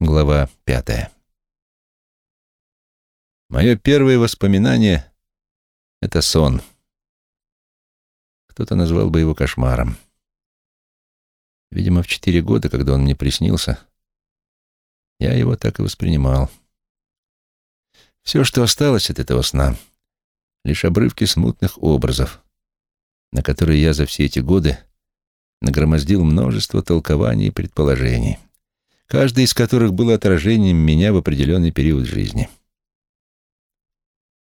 Глава пятая. Мое первое воспоминание — это сон. Кто-то назвал бы его кошмаром. Видимо, в четыре года, когда он мне приснился, я его так и воспринимал. Все, что осталось от этого сна, — лишь обрывки смутных образов, на которые я за все эти годы нагромоздил множество толкований и предположений, каждый из которых был отражением меня в определенный период жизни.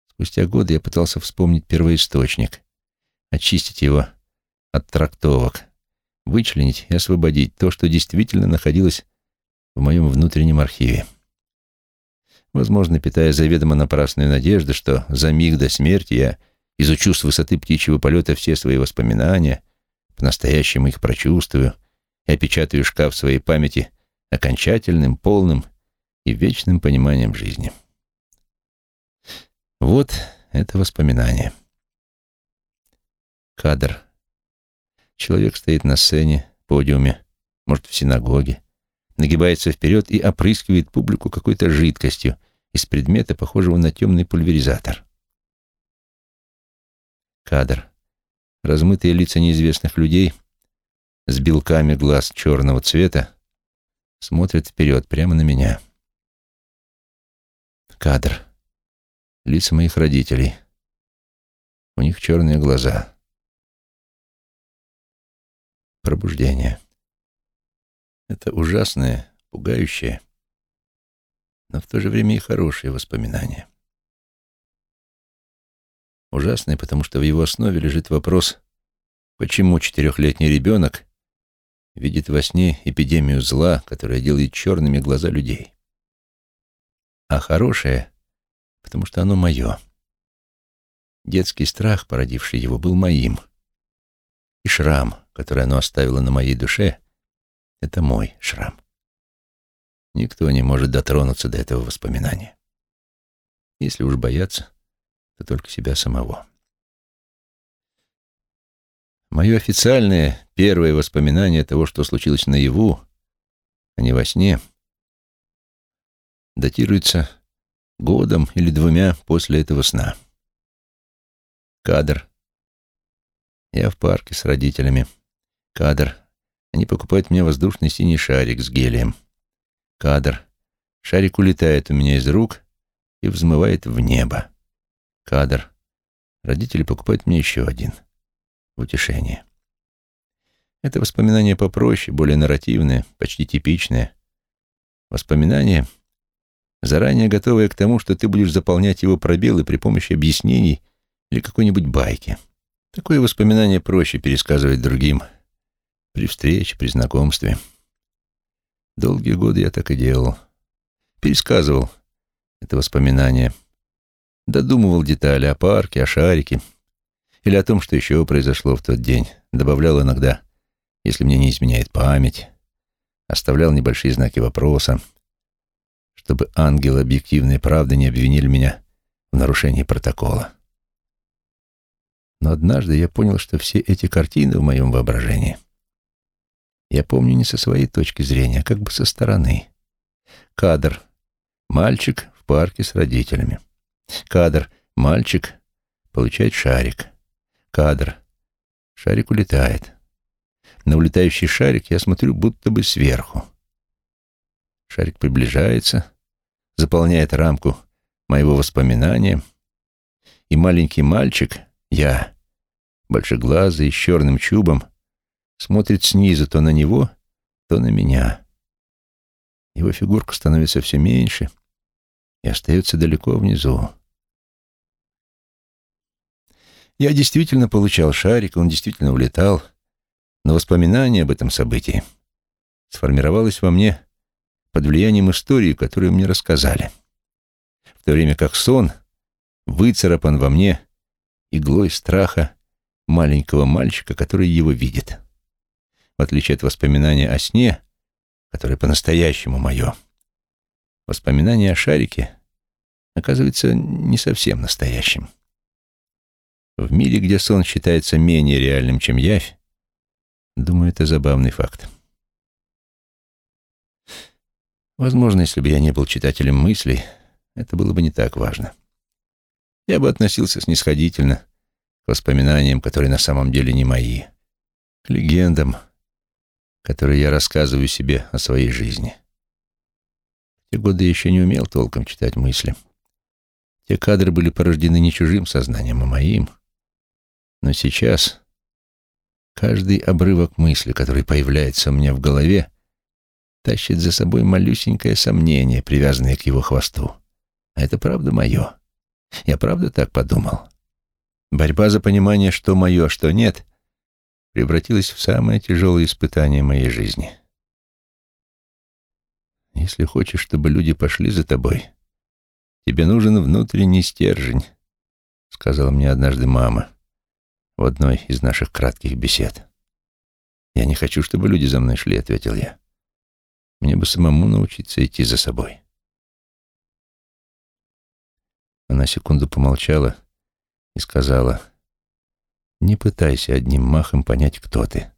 Спустя годы я пытался вспомнить первоисточник, очистить его от трактовок, вычленить и освободить то, что действительно находилось в моем внутреннем архиве. Возможно, питая заведомо напрасную надежду, что за миг до смерти я изучу с высоты птичьего полета все свои воспоминания, по-настоящему их прочувствую и опечатаю шкаф своей памяти окончательным, полным и вечным пониманием жизни. Вот это воспоминание. Кадр. Человек стоит на сцене, подиуме, может, в синагоге, нагибается вперед и опрыскивает публику какой-то жидкостью из предмета, похожего на темный пульверизатор. Кадр. Размытые лица неизвестных людей с белками глаз черного цвета смотрят вперед, прямо на меня. Кадр. Лица моих родителей. У них черные глаза. Пробуждение. Это ужасное, пугающее, но в то же время и хорошее воспоминание. Ужасное, потому что в его основе лежит вопрос, почему четырехлетний ребенок видит во сне эпидемию зла, которая делает черными глаза людей. А хорошее, потому что оно мое. Детский страх, породивший его, был моим. И шрам, который оно оставило на моей душе, это мой шрам. Никто не может дотронуться до этого воспоминания. Если уж бояться, то только себя самого. Мое официальное первое воспоминание того, что случилось наяву, а не во сне, датируется годом или двумя после этого сна. Кадр. Я в парке с родителями. Кадр. Они покупают мне воздушный синий шарик с гелием. Кадр. Шарик улетает у меня из рук и взмывает в небо. Кадр. Родители покупают мне еще один. Утешение. Это воспоминание попроще, более нарративное, почти типичное. Воспоминание, заранее готовое к тому, что ты будешь заполнять его пробелы при помощи объяснений или какой-нибудь байки. Такое воспоминание проще пересказывать другим — при встрече, при знакомстве. Долгие годы я так и делал. Пересказывал это воспоминание. Додумывал детали о парке, о шарике или о том, что еще произошло в тот день. Добавлял иногда, если мне не изменяет память. Оставлял небольшие знаки вопроса, чтобы ангелы объективной правды не обвинили меня в нарушении протокола. Но однажды я понял, что все эти картины в моем воображении — я помню не со своей точки зрения, а как бы со стороны. Кадр. Мальчик в парке с родителями. Кадр. Мальчик получает шарик. Кадр. Шарик улетает. На улетающий шарик я смотрю будто бы сверху. Шарик приближается, заполняет рамку моего воспоминания, и маленький мальчик, я, большеглазый, с черным чубом, смотрит снизу то на него, то на меня. Его фигурка становится все меньше и остается далеко внизу. Я действительно получал шарик, он действительно улетал, но воспоминание об этом событии сформировалось во мне под влиянием истории, которую мне рассказали, в то время как сон выцарапан во мне иглой страха маленького мальчика, который его видит. В отличие от воспоминания о сне, которое по-настоящему мое, воспоминание о шарике оказывается не совсем настоящим. В мире, где сон считается менее реальным, чем явь, думаю, это забавный факт. Возможно, если бы я не был читателем мыслей, это было бы не так важно. Я бы относился снисходительно к воспоминаниям, которые на самом деле не мои, к легендам, которые я рассказываю себе о своей жизни. В те годы я еще не умел толком читать мысли. Те кадры были порождены не чужим сознанием, а моим. Но сейчас каждый обрывок мысли, который появляется у меня в голове, тащит за собой малюсенькое сомнение, привязанное к его хвосту. А это правда мое. Я правда так подумал. Борьба за понимание, что мое, а что нет, превратилась в самое тяжелое испытание моей жизни. Если хочешь, чтобы люди пошли за тобой, тебе нужен внутренний стержень, сказала мне однажды мама в одной из наших кратких бесед. Я не хочу, чтобы люди за мной шли, ответил я. Мне бы самому научиться идти за собой. Она секунду помолчала и сказала, «Не пытайся одним махом понять, кто ты.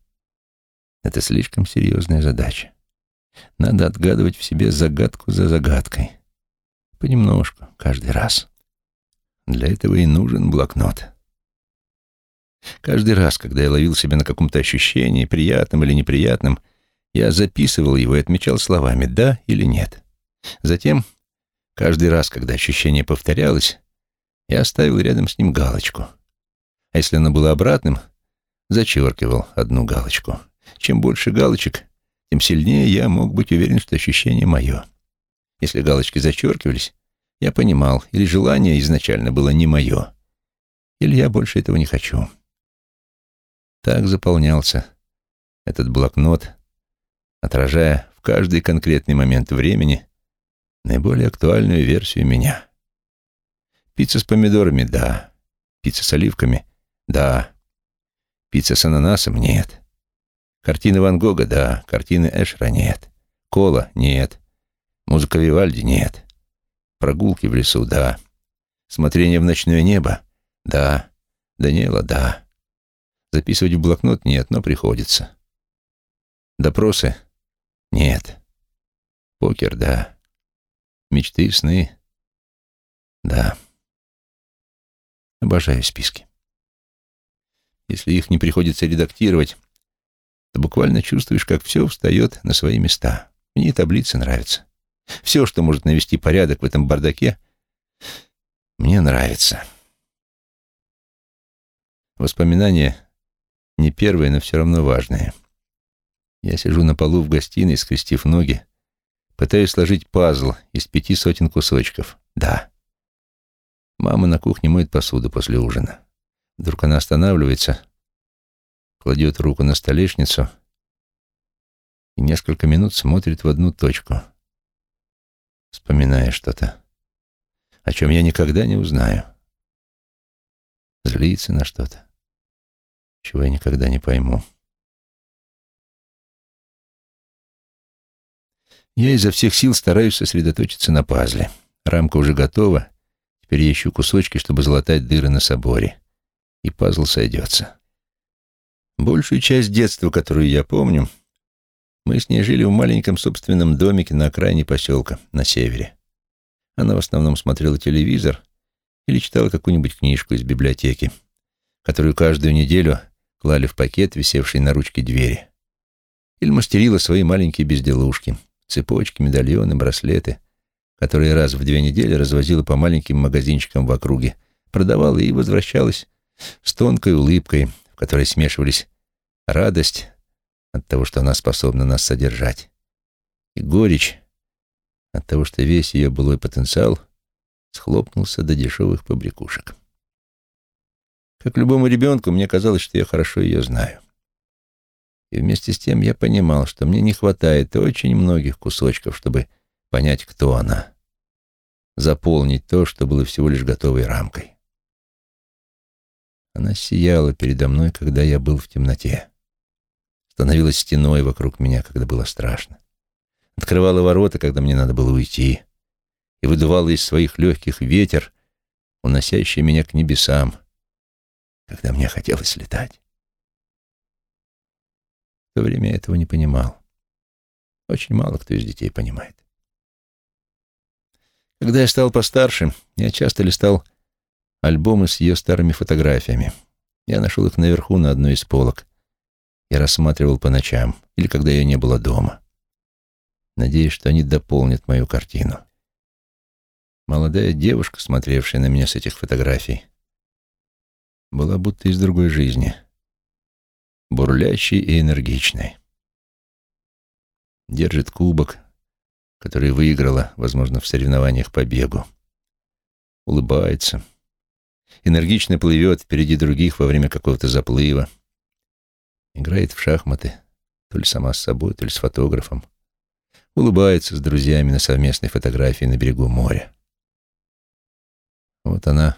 Это слишком серьезная задача. Надо отгадывать в себе загадку за загадкой. Понемножку, каждый раз. Для этого и нужен блокнот». Каждый раз, когда я ловил себя на каком-то ощущении, приятном или неприятном, я записывал его и отмечал словами «да» или «нет». Затем Каждый раз, когда ощущение повторялось, я ставил рядом с ним галочку. А если оно было обратным, зачеркивал одну галочку. Чем больше галочек, тем сильнее я мог быть уверен, что ощущение мое. Если галочки зачеркивались, я понимал, или желание изначально было не мое, или я больше этого не хочу. Так заполнялся этот блокнот, отражая в каждый конкретный момент времени наиболее актуальную версию меня. Пицца с помидорами — да. Пицца с оливками — да. Пицца с ананасом — нет. Картины Ван Гога — да. Картины Эшера — нет. Кола — нет. Музыка Вивальди — нет. Прогулки в лесу — да. Смотрение в ночное небо — да. Даниэла — да. Записывать в блокнот — нет, но приходится. Допросы — нет. Покер — да. Мечты сны. Да. Обожаю списки. Если их не приходится редактировать, то буквально чувствуешь, как все встает на свои места. Мне таблицы нравятся. Все, что может навести порядок в этом бардаке, мне нравится. Воспоминания не первые, но все равно важные. Я сижу на полу в гостиной, скрестив ноги, Пытаюсь сложить пазл из пяти сотен кусочков. Да. Мама на кухне моет посуду после ужина. Вдруг она останавливается, кладет руку на столешницу и несколько минут смотрит в одну точку, вспоминая что-то, о чем я никогда не узнаю. Злится на что-то, чего я никогда не пойму. Я изо всех сил стараюсь сосредоточиться на пазле. Рамка уже готова. Теперь я ищу кусочки, чтобы залатать дыры на соборе. И пазл сойдется. Большую часть детства, которую я помню, мы с ней жили в маленьком собственном домике на окраине поселка, на севере. Она в основном смотрела телевизор или читала какую-нибудь книжку из библиотеки, которую каждую неделю клали в пакет, висевший на ручке двери. Или мастерила свои маленькие безделушки — цепочки, медальоны, браслеты, которые раз в две недели развозила по маленьким магазинчикам в округе, продавала и возвращалась с тонкой улыбкой, в которой смешивались радость от того, что она способна нас содержать, и горечь от того, что весь ее былой потенциал схлопнулся до дешевых побрякушек. Как любому ребенку, мне казалось, что я хорошо ее знаю. И вместе с тем я понимал, что мне не хватает очень многих кусочков, чтобы понять, кто она. Заполнить то, что было всего лишь готовой рамкой. Она сияла передо мной, когда я был в темноте. Становилась стеной вокруг меня, когда было страшно. Открывала ворота, когда мне надо было уйти. И выдувала из своих легких ветер, уносящий меня к небесам, когда мне хотелось летать. В то время я этого не понимал. Очень мало кто из детей понимает. Когда я стал постарше, я часто листал альбомы с ее старыми фотографиями. Я нашел их наверху на одной из полок. Я рассматривал по ночам или когда ее не было дома. Надеюсь, что они дополнят мою картину. Молодая девушка, смотревшая на меня с этих фотографий, была будто из другой жизни, бурлящей и энергичной. Держит кубок, который выиграла, возможно, в соревнованиях по бегу. Улыбается. Энергично плывет впереди других во время какого-то заплыва. Играет в шахматы, то ли сама с собой, то ли с фотографом. Улыбается с друзьями на совместной фотографии на берегу моря. Вот она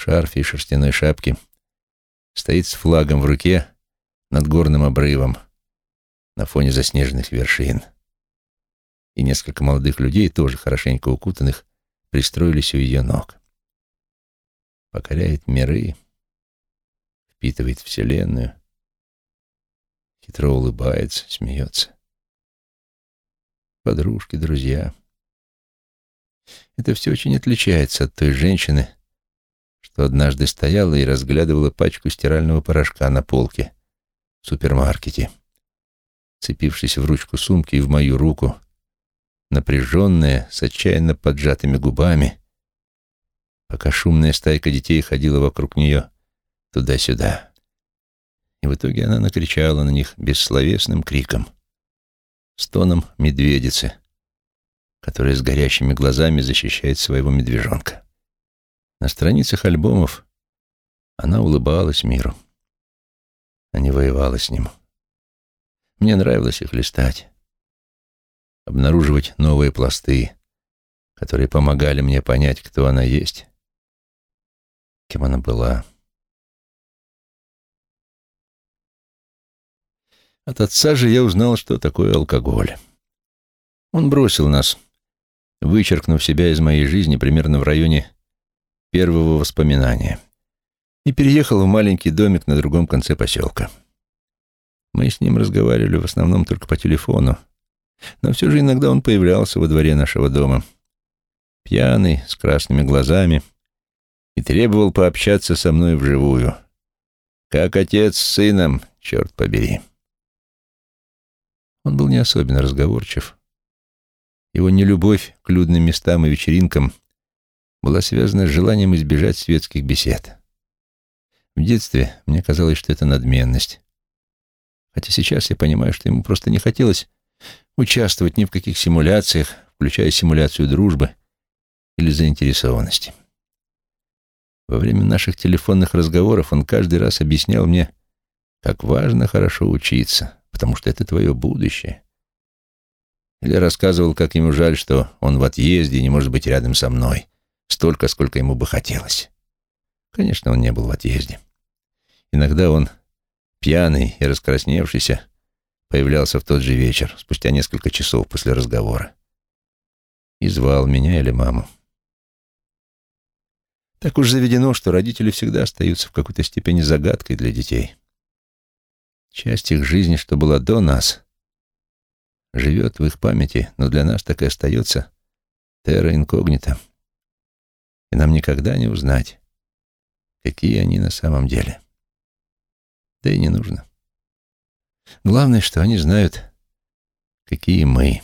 шарфе и шерстяной шапке стоит с флагом в руке над горным обрывом на фоне заснеженных вершин и несколько молодых людей, тоже хорошенько укутанных, пристроились у ее ног. Покоряет миры, впитывает Вселенную, хитро улыбается, смеется. Подружки, друзья. Это все очень отличается от той женщины, что однажды стояла и разглядывала пачку стирального порошка на полке в супермаркете, цепившись в ручку сумки и в мою руку, напряженная, с отчаянно поджатыми губами, пока шумная стайка детей ходила вокруг нее туда-сюда. И в итоге она накричала на них бессловесным криком, стоном медведицы, которая с горящими глазами защищает своего медвежонка. На страницах альбомов она улыбалась миру, а не воевала с ним. Мне нравилось их листать обнаруживать новые пласты, которые помогали мне понять, кто она есть, кем она была. От отца же я узнал, что такое алкоголь. Он бросил нас, вычеркнув себя из моей жизни примерно в районе первого воспоминания, и переехал в маленький домик на другом конце поселка. Мы с ним разговаривали в основном только по телефону, но все же иногда он появлялся во дворе нашего дома, пьяный, с красными глазами, и требовал пообщаться со мной вживую. Как отец с сыном, черт побери. Он был не особенно разговорчив. Его нелюбовь к людным местам и вечеринкам была связана с желанием избежать светских бесед. В детстве мне казалось, что это надменность. Хотя сейчас я понимаю, что ему просто не хотелось участвовать ни в каких симуляциях, включая симуляцию дружбы или заинтересованности. Во время наших телефонных разговоров он каждый раз объяснял мне, как важно хорошо учиться, потому что это твое будущее. Или рассказывал, как ему жаль, что он в отъезде и не может быть рядом со мной, столько, сколько ему бы хотелось. Конечно, он не был в отъезде. Иногда он, пьяный и раскрасневшийся, появлялся в тот же вечер, спустя несколько часов после разговора. И звал меня или маму. Так уж заведено, что родители всегда остаются в какой-то степени загадкой для детей. Часть их жизни, что была до нас, живет в их памяти, но для нас так и остается терра инкогнита. И нам никогда не узнать, какие они на самом деле. Да и не нужно. Главное, что они знают, какие мы.